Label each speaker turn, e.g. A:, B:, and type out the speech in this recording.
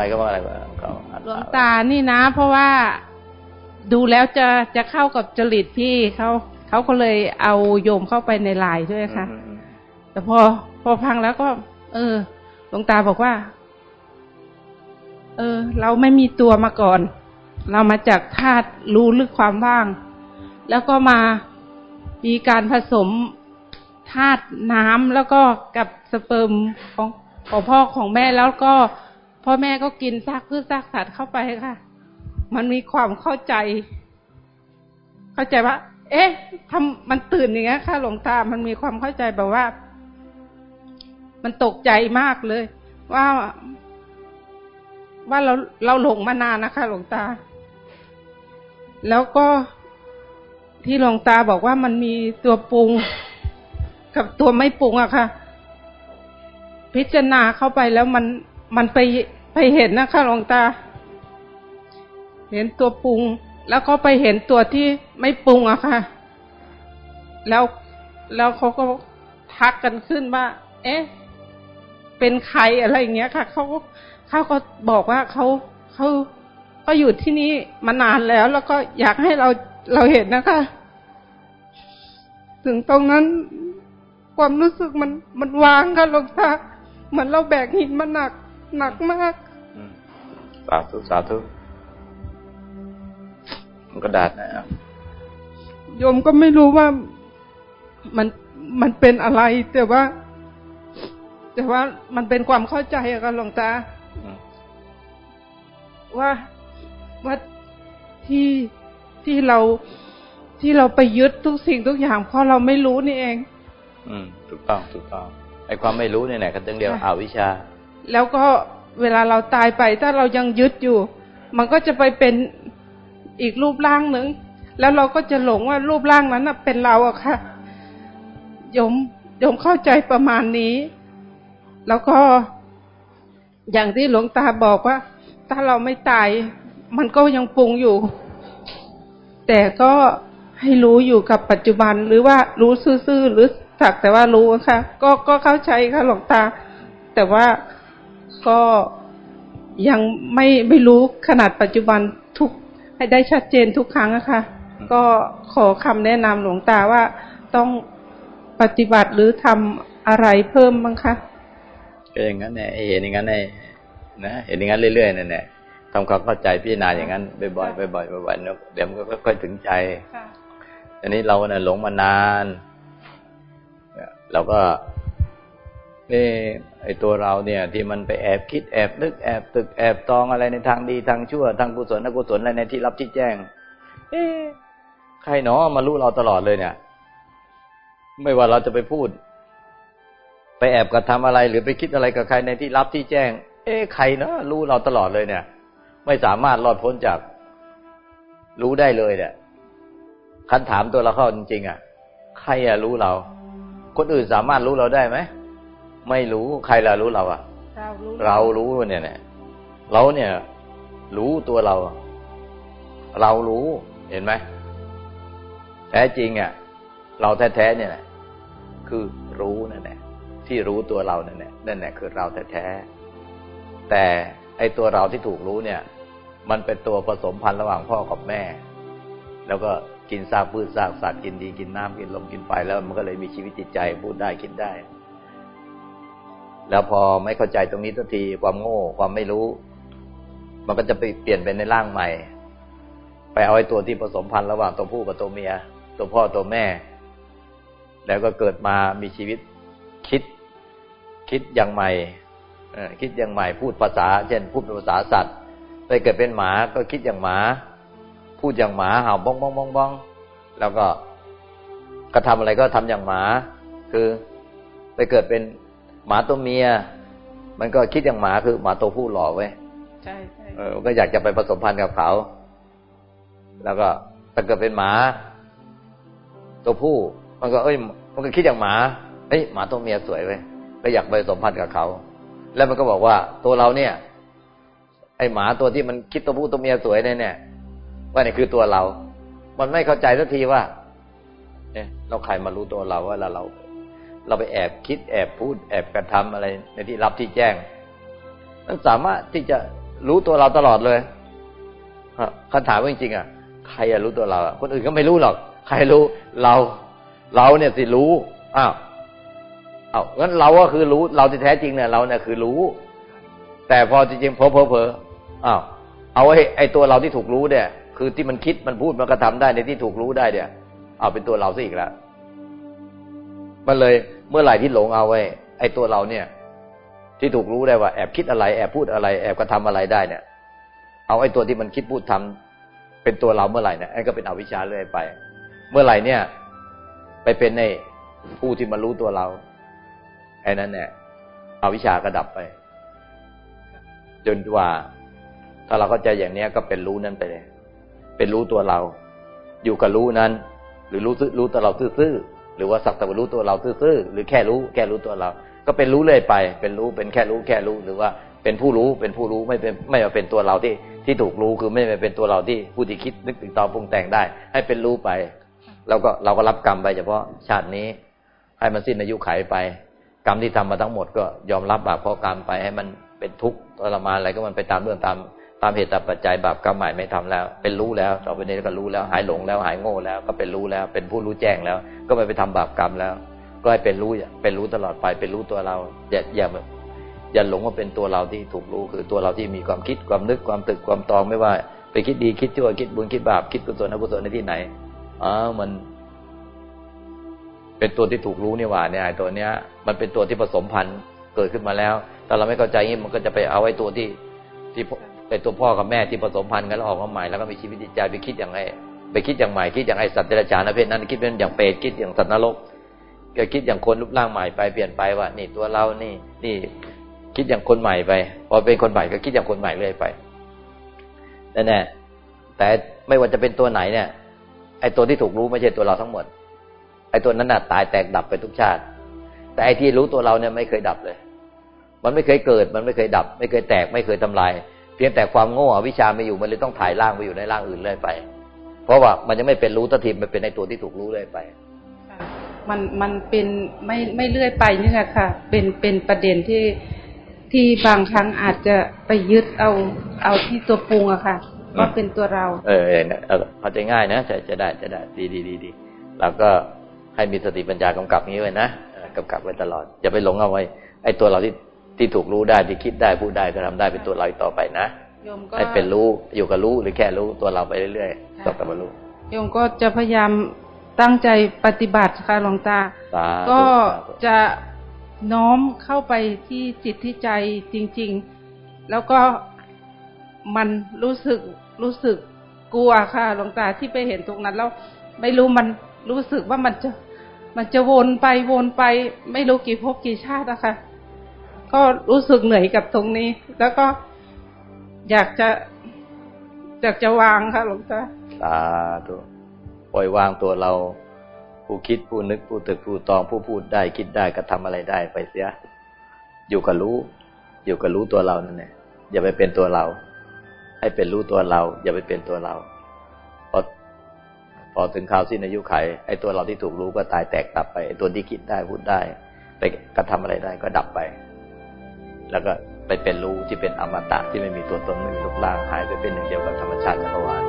A: เอาเอาไม้ก็ว่าอะไรวะเขา
B: หลวงตานี่นะ เพราะว่าดูแล้วจะจะเข้ากับจริตพี่เขาเขาก็เลยเอาโยมเข้าไปในไลน์ด้วยค่ะ
A: อืมอืม
B: แต่พอพอพังแล้วก็ เออหลวงตาบอกว่า เออ เราไม่มีตัวมาก่อน เรามาจากธาตุรู้ลึกความว่าง แล้วก็มามีการผสมธาตุน้ำแล้วก็กับสเปิร์มของของพ่อของแม่แล้วก็ พ่อแม่ก็กินซากพืชซากสัตว์เข้าไปค่ะ มันมีความเข้าใจ เข้าใจว่า เอ๊ะทำมันตื่นอย่างเงี้ยค่ะ หลวงตา มันมีความเข้าใจแบบว่า มันตกใจมากเลย ว่าว่าเราเราหลงมานานนะคะ หลวงตา แล้วก็ที่หลวงตาบอกว่ามันมีตัวปรุงกับตัวไม่ปรุงอะค่ะ พิจารณาเข้าไปแล้วมัน มันไปไปเห็นนะคะหลวงตา เห็นตัวปรุง แล้วก็ไปเห็นตัวที่ไม่ปรุงอะค่ะ แล้วแล้วเขาก็ทักกันขึ้นว่า เอ๊ะ เป็นใครอะไรอย่างเงี้ยค่ะเขาเขาก็บอกว่าเขาเขาเขาอยู่ที่นี่มานานแล้ว แล้วก็อยากให้เราเราเห็นนะคะ ถึงตรงนั้นความรู้สึกมันมันวางค่ะหลวงตาเหมือนเราแบกหินมาหนัก หนักมาก
A: อืมสาธุสาธุมันกระดาษนะอะ
B: โยมก็ไม่รู้ว่ามันมันเป็นอะไร แต่ว่า แต่ว่ามันเป็นความเข้าใจอะค่ะหลวงตา
A: อืม
B: ว่าว่าที่ที่เราที่เราไปยึดทุกสิ่งทุกอย่าง เพราะเราไม่รู้นี่เอง
A: อืมถูกต้องถูกต้องไอ้ความไม่รู้เนี่ยแหละก็ต้องเรียกว่า
B: ค่ะ
A: อาวิชชา
B: แล้วก็เวลาเราตายไป ถ้าเรายังยึดอยู่ มันก็จะไปเป็นอีกรูปร่างหนึ่งแล้วเราก็จะหลงว่ารูปร่างนั้นเป็นเราอะค่ะโยมโยมเข้าใจประมาณนี้ แล้วก็อย่างที่หลวงตาบอกว่า ถ้าเราไม่ตาย มันก็ยังปรุงอยู่ แต่ก็ให้รู้อยู่กับปัจจุบันหรือว่ารู้ซื่อๆหรือสักแต่ว่ารู้อะค่ะ ก็ก็เข้าใจค่ะหลวงตา แต่ว่า ก็ยังไม่ไม่รู้ขนาดปัจจุบันทุกให้ได้ชัดเจนทุกครั้งอะค่ะก็ขอคำแนะนำหลวงตาว่าต้องปฏิบัติหรือทำอะไรเพิ่มบ้างคะ
A: ก็อย่างนั้นแหละไอ้เห็นอย่างนั้นไอ้นะเห็นอย่างนั้นเรื่อยๆนั่นแหละทำความเข้าใจพิจารณาอย่างนั้นบ่อยๆบ่อยๆบ่อยๆเนอะเดี๋ยวมันก็ค่อยๆถึงใจ
B: ค่ะ
A: อันนี้เราเนี่ยหลงมานานเนี่ยเราก็ นี่ไอตัวเราเนี่ยที่มันไปแอบคิดแอบนึกแอบตึกแอบตองอะไรในทางดีทางชั่วทางกุศลอกุศลอะไรในที่รับที่แจ้ง เอ๊ใครหนอมารู้เราตลอดเลยเนี่ย ไม่ว่าเราจะไปพูด ไปแอบกระทำอะไร หรือไปคิดอะไรกับใครในที่รับที่แจ้ง เอ๊ใครเนาะรู้เราตลอดเลยเนี่ย ไม่สามารถรอดพ้นจาก รู้ได้เลยเนี่ยคันถามตัวเราเข้าจริงๆอะ ใครอะรู้เรา คนอื่นสามารถรู้เราได้ไหม ไม่รู้ใครล่ะรู้เราอะ
B: เรารู้
A: เรารู้เนี่ยเนี่ยเราเนี่ย รู้ตัวเรา เรารู้เห็นไหมแท้จริงอะ เราแท้ๆเนี่ยแหละคือรู้นั่นแหละที่รู้ตัวเรานั่นแหละนั่นแหละคือเราแท้ๆแต่ไอตัวเราที่ถูกรู้เนี่ย มันเป็นตัวผสมพันธุ์ระหว่างพ่อกับแม่ แล้วก็กินซากพืชซากสัตว์กินดีกินน้ำกินลมกินไฟแล้วมันก็เลยมีชีวิตจิตใจพูดได้คิดได้ แล้วพอไม่เข้าใจตรงนี้ทันทีความโง่ความไม่รู้ มันก็จะไปเปลี่ยนเป็นในร่างใหม่ ไปเอาไอ้ตัวที่ผสมพันธุ์ระหว่างตัวผู้กับตัวเมีย ตัวพ่อตัวแม่ แล้วก็เกิดมามีชีวิตคิด คิดอย่างใหม่เอคิดอย่างใหม่พูดภาษา เช่น พูดเป็นภาษาสัตว์ ไปเกิดเป็นหมาก็คิดอย่างหมา พูดอย่างหมาเห่าบ้องบ้องบ้องบ้องแล้วก็กระทำอะไรก็ทำอย่างหมา คือไปเกิดเป็น หมาตัวเมีย มันก็คิดอย่างหมาคือหมาตัวผู้หล่อไว้ย
B: ใช่ใช่
A: เออมันก็อยากจะไปผสมพันธุ์กับเขา แล้วก็ถ้าเกิดเป็นหมา ตัวผู้ มันก็เอ้ย มันก็คิดอย่างหมาเอ้ยหมาตัวเมียสวยเว้ยก็อยากไปผสมพันธุ์กับเขา แล้วมันก็บอกว่าตัวเราเนี่ย ไอหมาตัวที่มันคิดตัวผู้ตัวเมียสวยเนี่ยเนี่ยว่านี่คือตัวเรา มันไม่เข้าใจสักทีว่าเนี่ยเราใครมารู้ตัวเราว่าเรา เราไปแอบคิดแอบพูด แอบกระทำอะไรในที่รับที่แจ้ง มันสามารถที่จะรู้ตัวเราตลอดเลยคำถามว่าจริงๆอะใครรู้ตัวเราคนอื่นก็ไม่รู้หรอก ใครรู้เราเราเนี่ยสิรู้อ้าวเอางั้นเราก็คือรู้เราที่แท้จริงเนี่ยเราเนี่ยคือรู้ แต่พอจริงๆเพอเพอเพออ้าวเอาไอ้ไอ้ตัวเราที่ถูกรู้เนี่ย คือที่มันคิดมันพูดมันกระทาได้ในที่ถูกรู้ได้เนี่ย เอาเป็นตัวเราซะอีกแล้ว มันเลยเมื่อไหร่ที่หลงเอาไว้ไอ้ตัวเราเนี่ย ที่ถูกรู้ได้ว่าแอบคิดอะไร แอบพูดอะไร แอบกระทำอะไรได้เนี่ย เอาไอ้ตัวที่มันคิดพูดทำเป็นตัวเราเมื่อไหร่เนี่ยไอ้ก็เป็นอวิชชาเรื่อยไป เมื่อไหร่เนี่ย ไปเป็นในผู้ที่มารู้ตัวเราไอ้นั้นเนี่ยอวิชชาก็ดับไป จนว่า ถ้าเราเข้าใจอย่างนี้ก็เป็นรู้นั้นไปเลย เป็นรู้ตัวเรา อยู่กับรู้นั้น หรือรู้รู้ตัวเราซื่อ รือว่าสักแต่ว่ารู้ตัวเราซื่อๆหรือแค่รู้แค่รู้ตัวเรา ก็เป็นรู้เลยไป เป็นรู้เป็นแค่รู้แค่รู้หรือว่าเป็นผู้รู้เป็นผู้รู้ไม่เป็นไม่มาเป็นตัวเราที่ที่ถูกรู้คือไม่เป็นตัวเราที่ผู้ที่คิดนึกถึงตอนปรุงแต่งได้ ให้เป็นรู้ไปเราก็เราก็รับกรรมไปเฉพาะชาตินี้ ให้มันสิ้นอายุไขไป กรรมที่ทำมาทั้งหมดก็ยอมรับบาปเพราะกรรมไปให้มันเป็นทุกข์ทรมานอะไรก็มันไปตามเรื่องตาม ตามเหตุตามปัจจัยบาปกรรมใหม่ไม่ทำแล้ว เป็นรู้แล้วต่อไปนี้ก็รู้แล้ว หายหลงแล้วหายโง่แล้ว ก็เป็นรู้แล้ว เป็นผู้รู้แจ้งแล้ว ก็ไม่ไปทำบาปกรรมแล้ว ก็ให้เป็นรู้เป็นรู้ตลอดไปเป็นรู้ตัวเราอย่าอย่าอย่าหลงว่าเป็นตัวเราที่ถูกรู้คือตัวเราที่มีความคิดความนึกความตึกความตองไม่ว่า ไปคิดดีคิดชั่วคิดบุญคิดบาปคิดกุศลอกุศลในที่ไหนอ๋อมันเป็นตัวที่ถูกรู้นี่หว่าเนี่ยตัวเนี้ย มันเป็นตัวที่ผสมพันธุ์เกิดขึ้นมาแล้ว แต่เราไม่เข้าใจงี้มันก็จะไปเอาไอ้ตัวที่ที่ เป็นตัวพ่อกับแม่ที่ผสมพันธุ์กันแล้วออกมาใหม่แล้วก็มีชีวิตจิตใจไปคิดอย่างไรไปคิดอย่างใหม่คิดอย่างไอสัตว์เดรัจฉานะเพศนั้นคิดเป็นอย่างเปรตคิดอย่างสัตว์นรกก็คิดอย่างคนรูปร่างใหม่ไปเปลี่ยนไปว่า นี่ตัวเรานี่นี่คิดอย่างคนใหม่ไปพอเป็นคนใหม่ก็คิดอย่างคนใหม่เรื่อยไปนั่นแน่แต่ไม่ว่าจะเป็นตัวไหนเนี่ย ไอตัวที่ถูกรู้ไม่ใช่ตัวเราทั้งหมด ไอตัวนั้นน่ะตายแตกดับไปทุกชาติ แต่ไอที่รู้ตัวเราเนี่ยไม่เคยดับเลย มันไม่เคยเกิด มันไม่เคยดับ ไม่เคยแตก ไม่เคยทำลาย พียงแต่ความโง่อวิชาไม่อยู่มันเลยต้องถ่ายร่างไปอยู่ในร่างอื่นเลยไป เพราะว่ามันยังไม่เป็นรู้ทัทีมันเป็นในตัวที่ถูกรู้เลยไป
B: มันมันเป็นไม่ไม่เลื่อยไปนี่แหละค่ะ เป็นเป็นประเด็นที่ที่บางครั้งอาจจะไปยึดเอาเอาที่ตัวปรุงอะค่ะว่าเป็นตัวเรา
A: เออเออเข้าใจง่ายนะจะจะได้จะได้ดีดีดีดีเราก็ให้มีสติปัญญากำกับนี้ไว้นะกำกับไว้ตลอดอย่าไปหลงเอาไว้ไอ้ตัวเราที่ ที่ถูกรู้ได้ที่คิดได้พูดได้ก็ทำได้เป็นตัวเราต่อไปนะให้เป็นรู้อยู่กับรู้หรือแค่รู้ตัวเราไปเรื่อยๆต่อไปมารู้
B: โยมก็จะพยายามตั้งใจปฏิบัติค่ะหลวงตา ก็จะน้อมเข้าไปที่จิตที่ใจจริง ๆ แล้วก็มันรู้สึกรู้สึกกลัวค่ะหลวงตาที่ไปเห็นตรงนั้นแล้วไม่รู้มันรู้สึกว่ามันจะ มันจะวนไปวนไป ไม่รู้กี่ภพกี่ชาติอะค่ะ ก็รู้สึกเหนื่อยกับตรงนี้ แล้วก็อยากจะอยากจะวางค่ะหลวงตา
A: สาธุปล่อยวางตัวเรา ผู้คิดผู้นึกผู้ตึกผู้ตองผู้พูดได้คิดได้กระทาอะไรได้ไปเสีย อยู่กับรู้ อยู่กับรู้ตัวเรานั่นแหละอย่าไปเป็นตัวเรา ให้เป็นรู้ตัวเรา อย่าไปเป็นตัวเราพอพอถึงข่าวสิ้นอายุไขไอ้ตัวเราที่ถูกรู้ก็ตายแตกดับไปไอ้ตัวที่คิดได้พูดได้ ไปกระทำอะไรได้ก็ดับไป แล้วก็ไปเป็นรู้ที่เป็นอมตะที่ไม่มีตัวตนไม่มีรูปร่างหายไปเป็นหนึ่งเดียวกับธรรมชาติจักรวาล